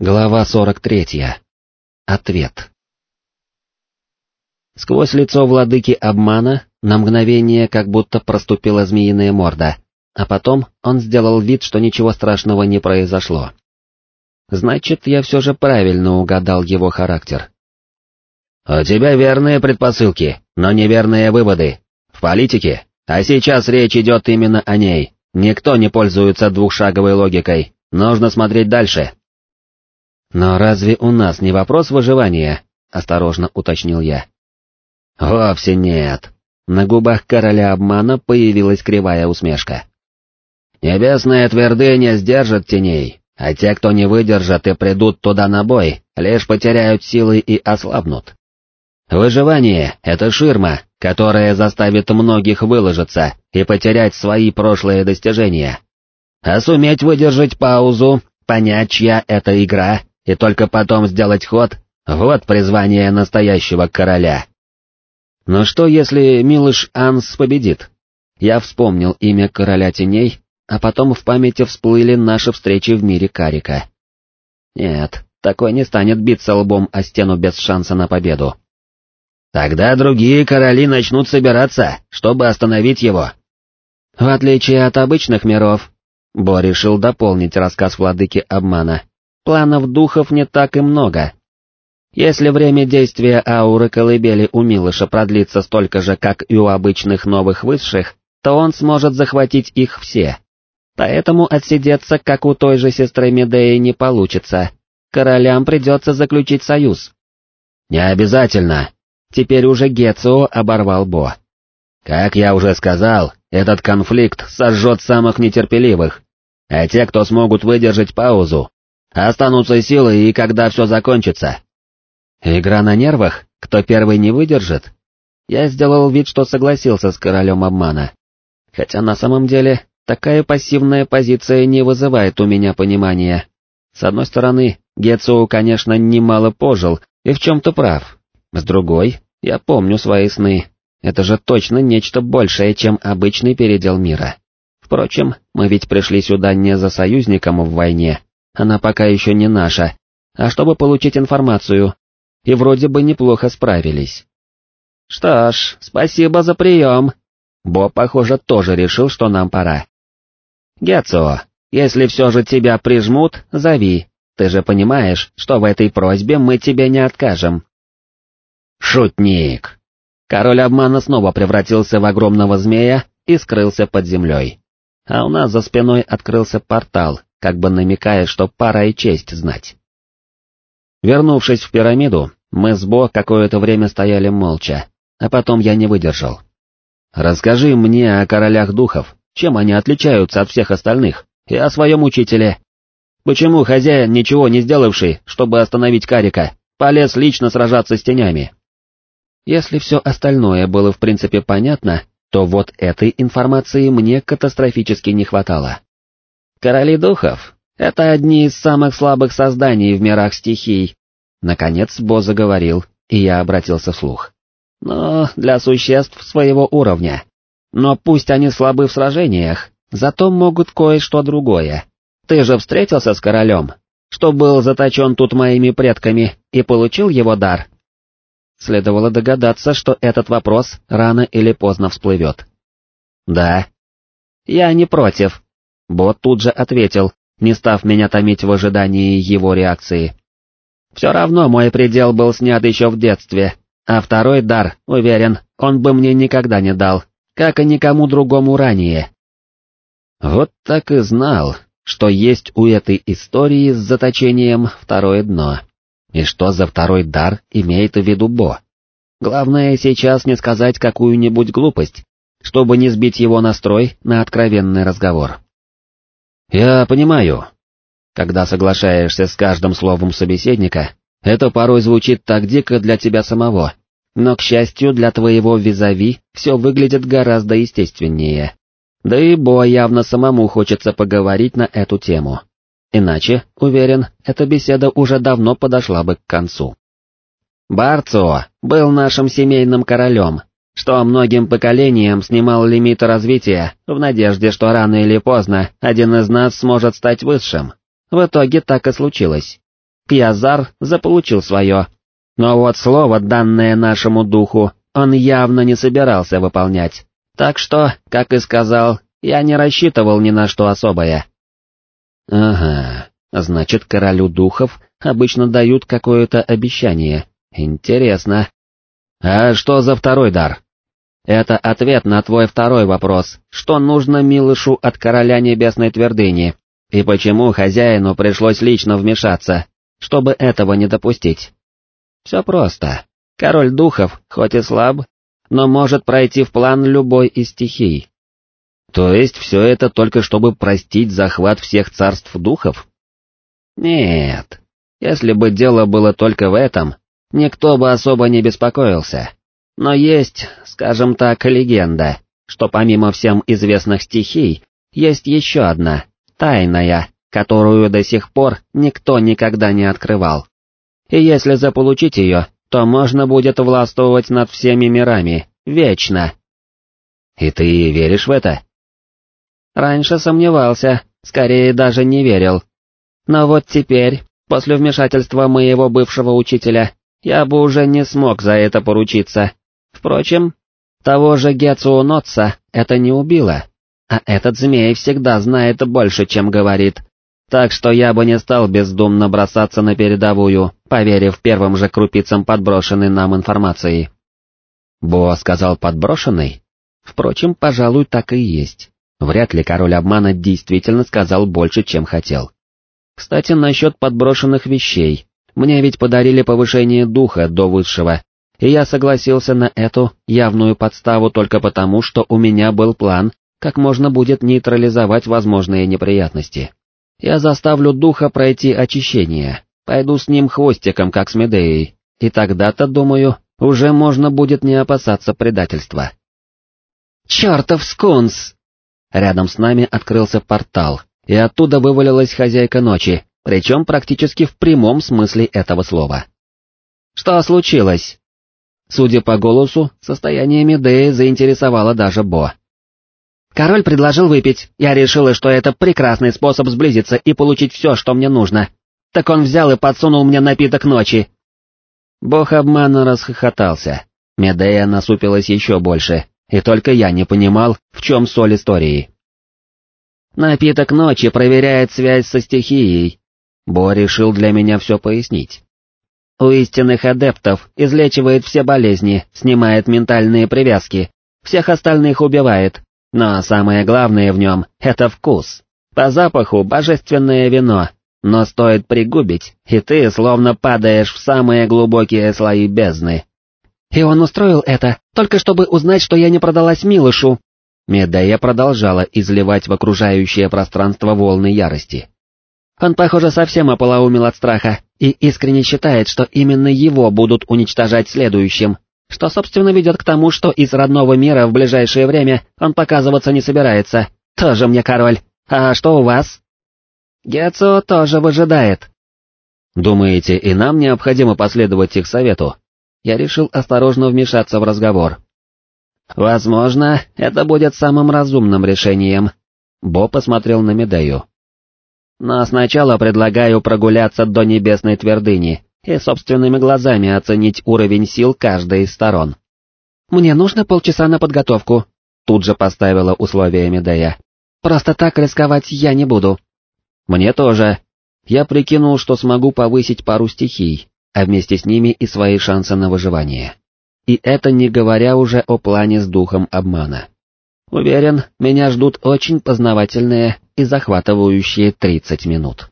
Глава 43. Ответ. Сквозь лицо владыки обмана на мгновение как будто проступила змеиная морда, а потом он сделал вид, что ничего страшного не произошло. Значит, я все же правильно угадал его характер. «У тебя верные предпосылки, но неверные выводы. В политике, а сейчас речь идет именно о ней, никто не пользуется двухшаговой логикой, нужно смотреть дальше». «Но разве у нас не вопрос выживания?» — осторожно уточнил я. «Вовсе нет». На губах короля обмана появилась кривая усмешка. «Небесная твердыня сдержит теней, а те, кто не выдержат и придут туда на бой, лишь потеряют силы и ослабнут. Выживание — это ширма, которая заставит многих выложиться и потерять свои прошлые достижения. А суметь выдержать паузу, понять, чья это игра и только потом сделать ход — вот призвание настоящего короля. Но что, если Милыш Анс победит? Я вспомнил имя короля теней, а потом в памяти всплыли наши встречи в мире Карика. Нет, такой не станет биться лбом о стену без шанса на победу. Тогда другие короли начнут собираться, чтобы остановить его. В отличие от обычных миров, Бо решил дополнить рассказ владыки обмана. Планов духов не так и много. Если время действия ауры колыбели у Милыша продлится столько же, как и у обычных новых высших, то он сможет захватить их все. Поэтому отсидеться, как у той же сестры Медеи, не получится. Королям придется заключить союз. Не обязательно. Теперь уже Гецио оборвал Бо. Как я уже сказал, этот конфликт сожжет самых нетерпеливых, а те, кто смогут выдержать паузу, Останутся силы, и когда все закончится. Игра на нервах? Кто первый не выдержит? Я сделал вид, что согласился с королем обмана. Хотя на самом деле, такая пассивная позиция не вызывает у меня понимания. С одной стороны, Гецоу, конечно, немало пожил и в чем-то прав. С другой, я помню свои сны. Это же точно нечто большее, чем обычный передел мира. Впрочем, мы ведь пришли сюда не за союзником в войне, она пока еще не наша, а чтобы получить информацию, и вроде бы неплохо справились. Что ж, спасибо за прием. Боб, похоже, тоже решил, что нам пора. Гетцо, если все же тебя прижмут, зови, ты же понимаешь, что в этой просьбе мы тебе не откажем. Шутник. Король обмана снова превратился в огромного змея и скрылся под землей. А у нас за спиной открылся портал, как бы намекая, что пора и честь знать. Вернувшись в пирамиду, мы с Бо какое-то время стояли молча, а потом я не выдержал. «Расскажи мне о королях духов, чем они отличаются от всех остальных, и о своем учителе. Почему хозяин, ничего не сделавший, чтобы остановить Карика, полез лично сражаться с тенями?» Если все остальное было в принципе понятно, то вот этой информации мне катастрофически не хватало. Короли духов — это одни из самых слабых созданий в мирах стихий. Наконец Бо заговорил, и я обратился вслух. Но для существ своего уровня. Но пусть они слабы в сражениях, зато могут кое-что другое. Ты же встретился с королем, что был заточен тут моими предками и получил его дар. Следовало догадаться, что этот вопрос рано или поздно всплывет. Да. Я не против, Бот тут же ответил, не став меня томить в ожидании его реакции. Все равно мой предел был снят еще в детстве, а второй дар, уверен, он бы мне никогда не дал, как и никому другому ранее. Вот так и знал, что есть у этой истории с заточением второе дно. И что за второй дар имеет в виду Бо? Главное сейчас не сказать какую-нибудь глупость, чтобы не сбить его настрой на откровенный разговор. Я понимаю. Когда соглашаешься с каждым словом собеседника, это порой звучит так дико для тебя самого, но, к счастью, для твоего визави все выглядит гораздо естественнее. Да и Бо явно самому хочется поговорить на эту тему. Иначе, уверен, эта беседа уже давно подошла бы к концу. Барцо был нашим семейным королем, что многим поколениям снимал лимиты развития в надежде, что рано или поздно один из нас сможет стать высшим. В итоге так и случилось. Кьязар заполучил свое. Но вот слово, данное нашему духу, он явно не собирался выполнять. Так что, как и сказал, я не рассчитывал ни на что особое. Ага, значит, королю духов обычно дают какое-то обещание. Интересно. А что за второй дар? Это ответ на твой второй вопрос, что нужно Милышу от короля небесной твердыни, и почему хозяину пришлось лично вмешаться, чтобы этого не допустить. Все просто. Король духов, хоть и слаб, но может пройти в план любой из стихий. То есть все это только чтобы простить захват всех царств духов? Нет, если бы дело было только в этом, никто бы особо не беспокоился. Но есть, скажем так, легенда, что помимо всем известных стихий, есть еще одна, тайная, которую до сих пор никто никогда не открывал. И если заполучить ее, то можно будет властвовать над всеми мирами, вечно. И ты веришь в это? Раньше сомневался, скорее даже не верил. Но вот теперь, после вмешательства моего бывшего учителя, я бы уже не смог за это поручиться. Впрочем, того же Гецу Нотса это не убило, а этот змей всегда знает больше, чем говорит. Так что я бы не стал бездумно бросаться на передовую, поверив первым же крупицам подброшенной нам информации. Бо сказал подброшенный? Впрочем, пожалуй, так и есть. Вряд ли король обмана действительно сказал больше, чем хотел. Кстати, насчет подброшенных вещей. Мне ведь подарили повышение духа до высшего, и я согласился на эту явную подставу только потому, что у меня был план, как можно будет нейтрализовать возможные неприятности. Я заставлю духа пройти очищение, пойду с ним хвостиком, как с Медеей, и тогда-то, думаю, уже можно будет не опасаться предательства. «Чертов скунс!» Рядом с нами открылся портал, и оттуда вывалилась хозяйка ночи, причем практически в прямом смысле этого слова. «Что случилось?» Судя по голосу, состояние Медеи заинтересовало даже Бо. «Король предложил выпить, я решила, что это прекрасный способ сблизиться и получить все, что мне нужно. Так он взял и подсунул мне напиток ночи». Бог обмана расхохотался. Медея насупилась еще больше, и только я не понимал, в чем соль истории. «Напиток ночи проверяет связь со стихией». Бо решил для меня все пояснить. У истинных адептов излечивает все болезни, снимает ментальные привязки, всех остальных убивает, но самое главное в нем — это вкус. По запаху божественное вино, но стоит пригубить, и ты словно падаешь в самые глубокие слои бездны. И он устроил это, только чтобы узнать, что я не продалась Милышу. Медея продолжала изливать в окружающее пространство волны ярости. Он, похоже, совсем ополоумел от страха и искренне считает, что именно его будут уничтожать следующим, что, собственно, ведет к тому, что из родного мира в ближайшее время он показываться не собирается. Тоже мне король. А что у вас? Гецо тоже выжидает. Думаете, и нам необходимо последовать их совету? Я решил осторожно вмешаться в разговор. Возможно, это будет самым разумным решением. Бо посмотрел на Медею. Но сначала предлагаю прогуляться до небесной твердыни и собственными глазами оценить уровень сил каждой из сторон. «Мне нужно полчаса на подготовку», — тут же поставила условие Медея. «Просто так рисковать я не буду». «Мне тоже. Я прикинул, что смогу повысить пару стихий, а вместе с ними и свои шансы на выживание. И это не говоря уже о плане с духом обмана. Уверен, меня ждут очень познавательные и захватывающие 30 минут.